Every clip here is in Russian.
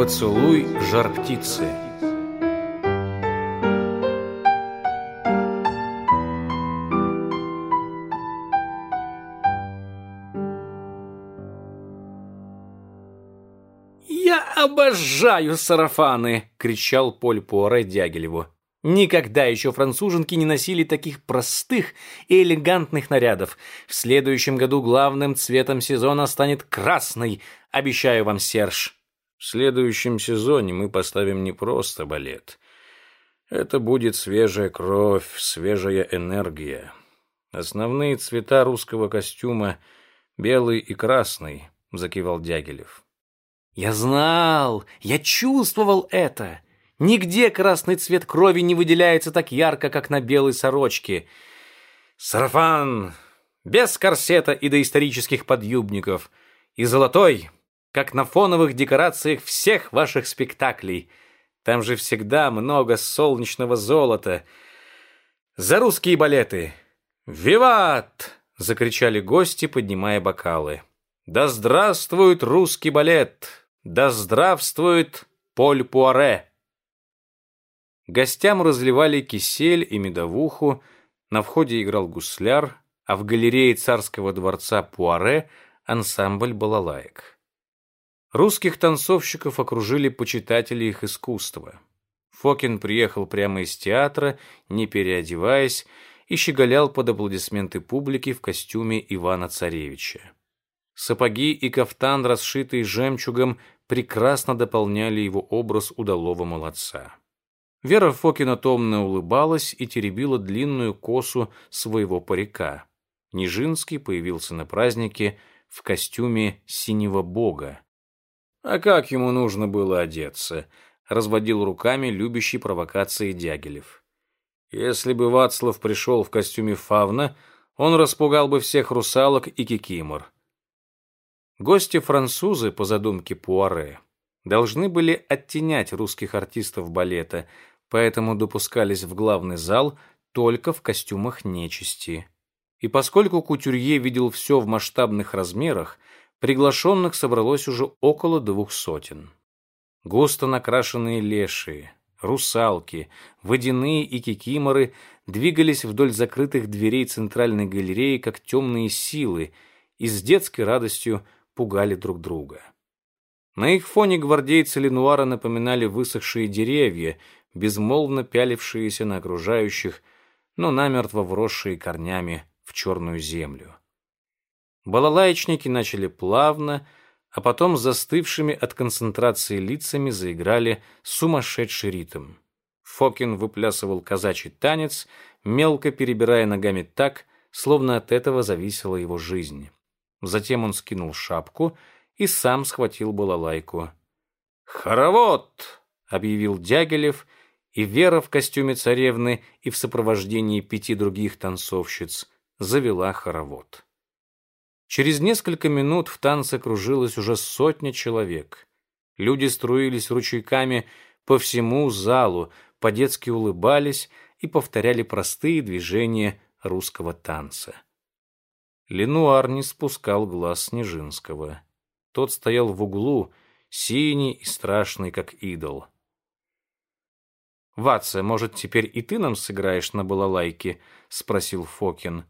Поцелуй жар птицы. «Я обожаю сарафаны!» — кричал Поль Пуаре Дягилеву. Никогда еще француженки не носили таких простых и элегантных нарядов. В следующем году главным цветом сезона станет красный, обещаю вам, Серж. В следующем сезоне мы поставим не просто балет. Это будет свежая кровь, свежая энергия. Основные цвета русского костюма — белый и красный, — закивал Дягилев. Я знал, я чувствовал это. Нигде красный цвет крови не выделяется так ярко, как на белой сорочке. Сарафан без корсета и доисторических подъюбников. И золотой, как на фоновых декорациях всех ваших спектаклей. Там же всегда много солнечного золота. За русские балеты! «Виват!» — закричали гости, поднимая бокалы. «Да здравствует русский балет! Да здравствует Поль Пуаре!» Гостям разливали кисель и медовуху, на входе играл гусляр, а в галерее царского дворца Пуаре ансамбль балалаек. Русских танцовщиков окружили почитатели их искусства. Фокин приехал прямо из театра, не переодеваясь, и щеголял под аплодисменты публики в костюме Ивана-Царевича. Сапоги и кафтан, расшитый жемчугом, прекрасно дополняли его образ удалого молодца. Вера Фокина томно улыбалась и теребила длинную косу своего парика. Нижинский появился на празднике в костюме синего бога. А как ему нужно было одеться? Разводил руками любящий провокации Дягилев. Если бы Вацлав пришел в костюме фавна, он распугал бы всех русалок и кикимор. Гости-французы, по задумке Пуаре, должны были оттенять русских артистов балета – поэтому допускались в главный зал только в костюмах нечисти. И поскольку кутюрье видел все в масштабных размерах, приглашенных собралось уже около двух сотен. Густо накрашенные лешие, русалки, водяные и кикиморы двигались вдоль закрытых дверей центральной галереи, как темные силы, и с детской радостью пугали друг друга. На их фоне гвардейцы Ленуара напоминали высохшие деревья, безмолвно пялившиеся на окружающих, но намертво вросшие корнями в черную землю. Балалаечники начали плавно, а потом застывшими от концентрации лицами заиграли сумасшедший ритм. Фокин выплясывал казачий танец, мелко перебирая ногами так, словно от этого зависела его жизнь. Затем он скинул шапку и сам схватил балалайку. «Хоровод!» — объявил Дягилев — и Вера в костюме царевны и в сопровождении пяти других танцовщиц завела хоровод. Через несколько минут в танце кружилось уже сотня человек. Люди струились ручейками по всему залу, по-детски улыбались и повторяли простые движения русского танца. Ленуар не спускал глаз Снежинского. Тот стоял в углу, синий и страшный, как идол. «Ватса, может, теперь и ты нам сыграешь на балалайке?» — спросил Фокин.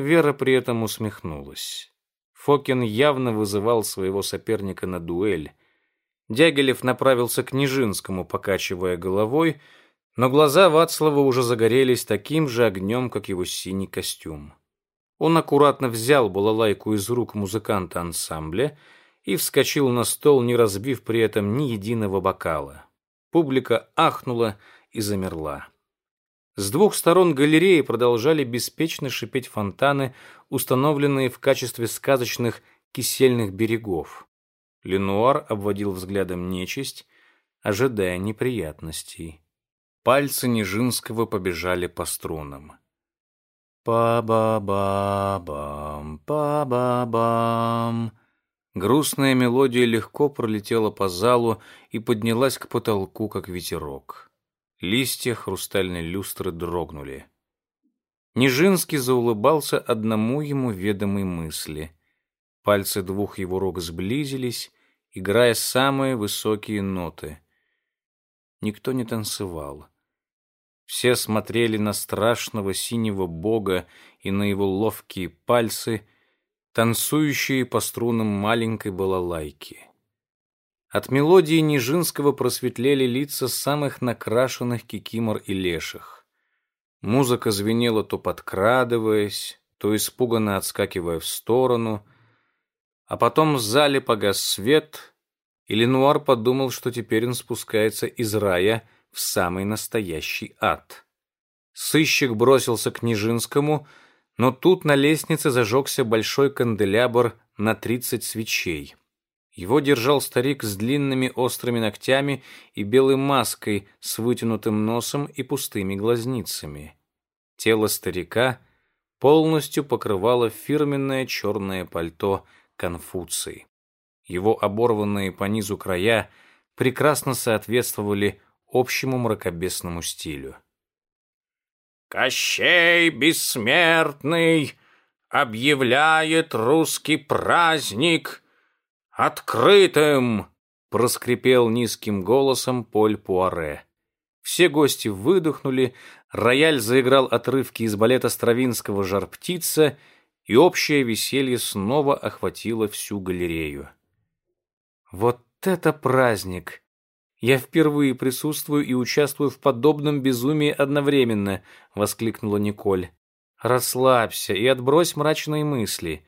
Вера при этом усмехнулась. Фокин явно вызывал своего соперника на дуэль. Дягилев направился к Нижинскому, покачивая головой, но глаза Вацлава уже загорелись таким же огнем, как его синий костюм. Он аккуратно взял балалайку из рук музыканта ансамбля и вскочил на стол, не разбив при этом ни единого бокала. Публика ахнула и замерла. С двух сторон галереи продолжали беспечно шипеть фонтаны, установленные в качестве сказочных кисельных берегов. Ленуар обводил взглядом нечисть, ожидая неприятностей. Пальцы Нижинского побежали по струнам. Па-ба-ба-бам, па-ба-бам. Грустная мелодия легко пролетела по залу и поднялась к потолку, как ветерок. Листья хрустальной люстры дрогнули. Нижинский заулыбался одному ему ведомой мысли. Пальцы двух его рук сблизились, играя самые высокие ноты. Никто не танцевал. Все смотрели на страшного синего бога и на его ловкие пальцы, танцующие по струнам маленькой балалайки. От мелодии Нижинского просветлели лица самых накрашенных кикимор и леших. Музыка звенела то подкрадываясь, то испуганно отскакивая в сторону, а потом в зале погас свет, и Ленуар подумал, что теперь он спускается из рая в самый настоящий ад. Сыщик бросился к Нижинскому, но тут на лестнице зажегся большой канделябр на тридцать свечей. Его держал старик с длинными острыми ногтями и белой маской с вытянутым носом и пустыми глазницами. Тело старика полностью покрывало фирменное черное пальто Конфуции. Его оборванные по низу края прекрасно соответствовали общему мракобесному стилю. «Кощей бессмертный объявляет русский праздник открытым!» проскрипел низким голосом Поль Пуаре. Все гости выдохнули, рояль заиграл отрывки из балета Стравинского «Жар-птица», и общее веселье снова охватило всю галерею. «Вот это праздник!» Я впервые присутствую и участвую в подобном безумии одновременно, воскликнула Николь. Расслабься и отбрось мрачные мысли.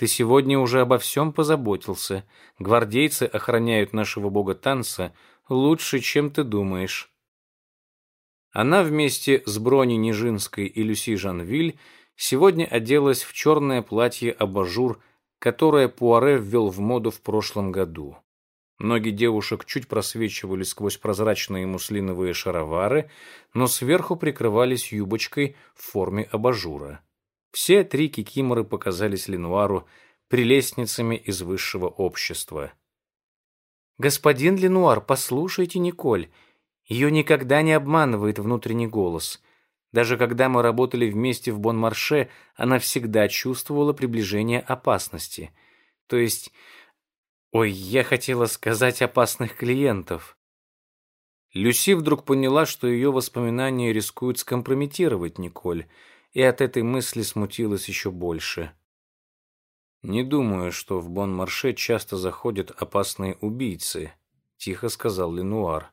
Ты сегодня уже обо всем позаботился. Гвардейцы охраняют нашего бога танца лучше, чем ты думаешь. Она вместе с Брони Нижинской и Люси Жанвиль сегодня оделась в черное платье-абажур, которое Пуаре ввел в моду в прошлом году. Ноги девушек чуть просвечивали сквозь прозрачные муслиновые шаровары, но сверху прикрывались юбочкой в форме абажура. Все три кикиморы показались Ленуару прелестницами из высшего общества. «Господин Ленуар, послушайте Николь. Ее никогда не обманывает внутренний голос. Даже когда мы работали вместе в Бон-Марше, она всегда чувствовала приближение опасности. То есть Ой, я хотела сказать опасных клиентов. Люси вдруг поняла, что ее воспоминания рискуют скомпрометировать Николь, и от этой мысли смутилась еще больше. «Не думаю, что в Бон-Марше часто заходят опасные убийцы», — тихо сказал Ленуар.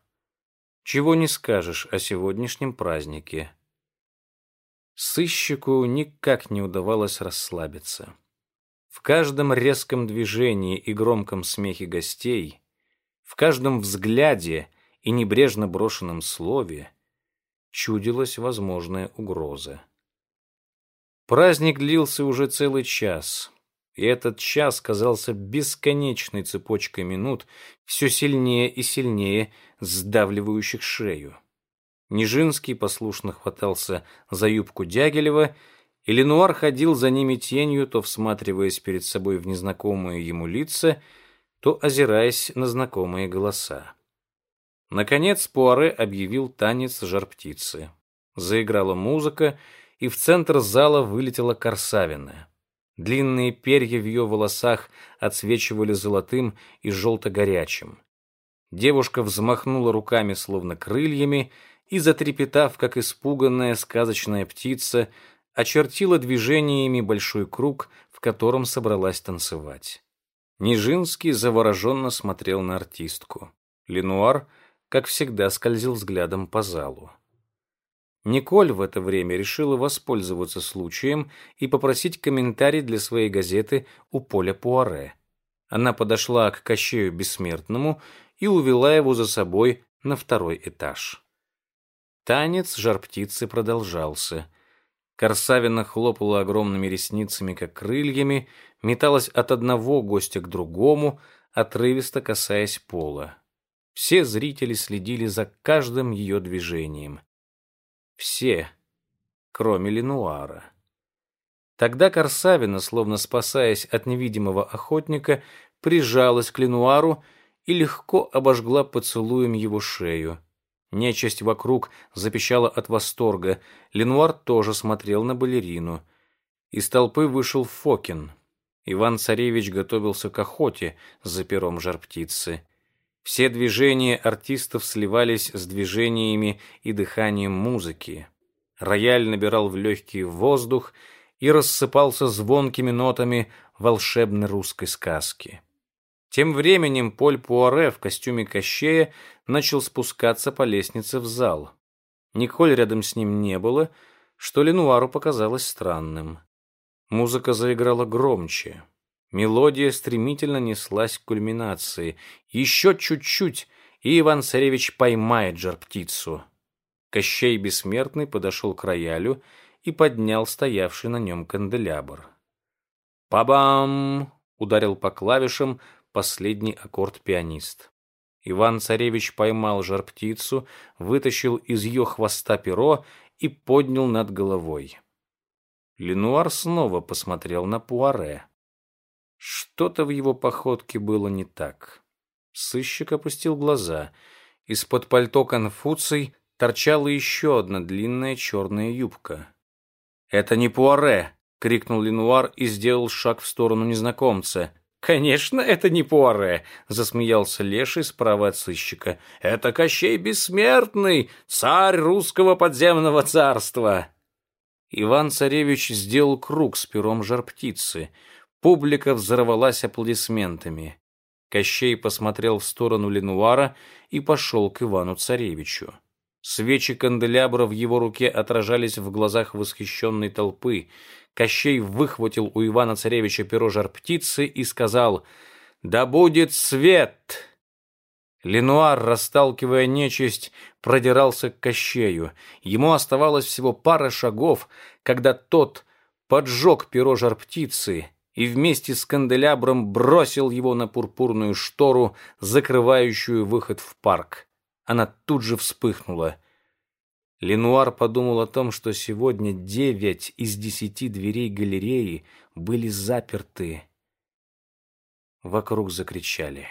«Чего не скажешь о сегодняшнем празднике». Сыщику никак не удавалось расслабиться. В каждом резком движении и громком смехе гостей, в каждом взгляде и небрежно брошенном слове чудилась возможная угроза. Праздник длился уже целый час, и этот час казался бесконечной цепочкой минут, все сильнее и сильнее сдавливающих шею. Нижинский послушно хватался за юбку Дягилева и Ленуар ходил за ними тенью, то всматриваясь перед собой в незнакомые ему лица, то озираясь на знакомые голоса. Наконец Пуаре объявил танец жар-птицы. Заиграла музыка, и в центр зала вылетела Корсавина. Длинные перья в ее волосах отсвечивали золотым и желто-горячим. Девушка взмахнула руками, словно крыльями, и, затрепетав, как испуганная сказочная птица, очертила движениями большой круг, в котором собралась танцевать. Нижинский завороженно смотрел на артистку. Ленуар, как всегда, скользил взглядом по залу. Николь в это время решила воспользоваться случаем и попросить комментарий для своей газеты у Поля Пуаре. Она подошла к Кощею Бессмертному и увела его за собой на второй этаж. Танец жар-птицы продолжался. Корсавина хлопала огромными ресницами, как крыльями, металась от одного гостя к другому, отрывисто касаясь пола. Все зрители следили за каждым ее движением. Все, кроме Ленуара. Тогда Корсавина, словно спасаясь от невидимого охотника, прижалась к Ленуару и легко обожгла поцелуем его шею. Нечисть вокруг запищала от восторга. Ленуар тоже смотрел на балерину. Из толпы вышел Фокин. Иван-царевич готовился к охоте за пером жар-птицы. Все движения артистов сливались с движениями и дыханием музыки. Рояль набирал в легкий воздух и рассыпался звонкими нотами волшебной русской сказки. Тем временем Поль Пуаре в костюме Кощея начал спускаться по лестнице в зал. Николь рядом с ним не было, что Ленуару показалось странным. Музыка заиграла громче. Мелодия стремительно неслась к кульминации. Еще чуть-чуть, и Иван-царевич поймает жар-птицу. Кощей Бессмертный подошел к роялю и поднял стоявший на нем канделябр. «Па-бам!» — ударил по клавишам последний аккорд пианист. Иван-царевич поймал жар-птицу, вытащил из ее хвоста перо и поднял над головой. Ленуар снова посмотрел на Пуаре. Что-то в его походке было не так. Сыщик опустил глаза. Из-под пальто Конфуций торчала еще одна длинная черная юбка. «Это не Пуаре!» — крикнул Ленуар и сделал шаг в сторону незнакомца. «Конечно, это не Пуаре!» — засмеялся Леший справа от сыщика. «Это Кощей Бессмертный, царь русского подземного царства!» Иван-царевич сделал круг с пером жар-птицы. Публика взорвалась аплодисментами. Кощей посмотрел в сторону Ленуара и пошел к Ивану-царевичу. Свечи канделябра в его руке отражались в глазах восхищенной толпы. Кощей выхватил у Ивана-царевича перо жар-птицы и сказал «Да будет свет!» Ленуар, расталкивая нечисть, продирался к Кощею. Ему оставалось всего пара шагов, когда тот поджег перо жар-птицы и вместе с канделябром бросил его на пурпурную штору, закрывающую выход в парк. Она тут же вспыхнула. Ленуар подумал о том, что сегодня девять из десяти дверей галереи были заперты. Вокруг закричали.